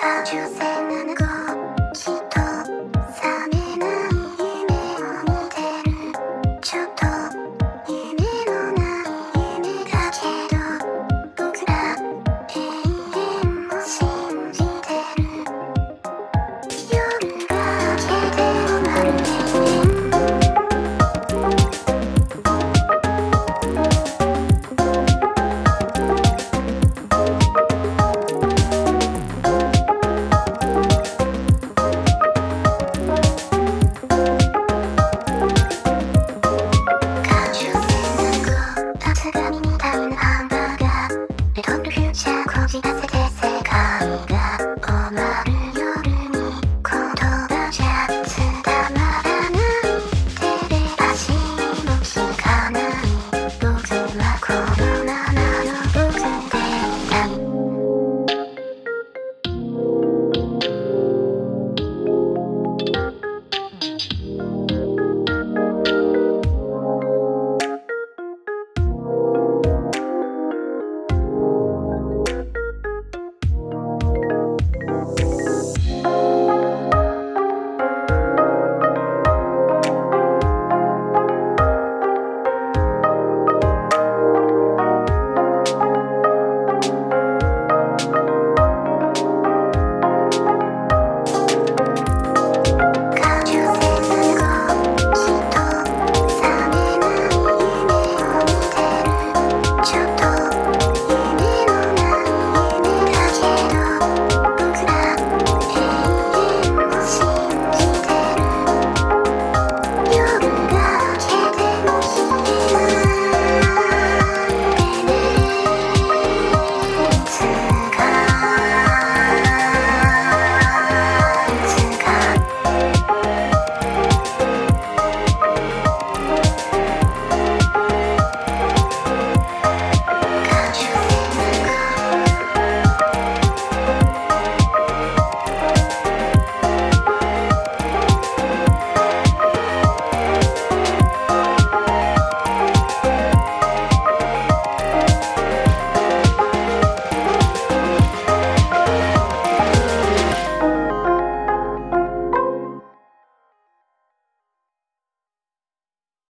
Can't you say, go? じさせ。て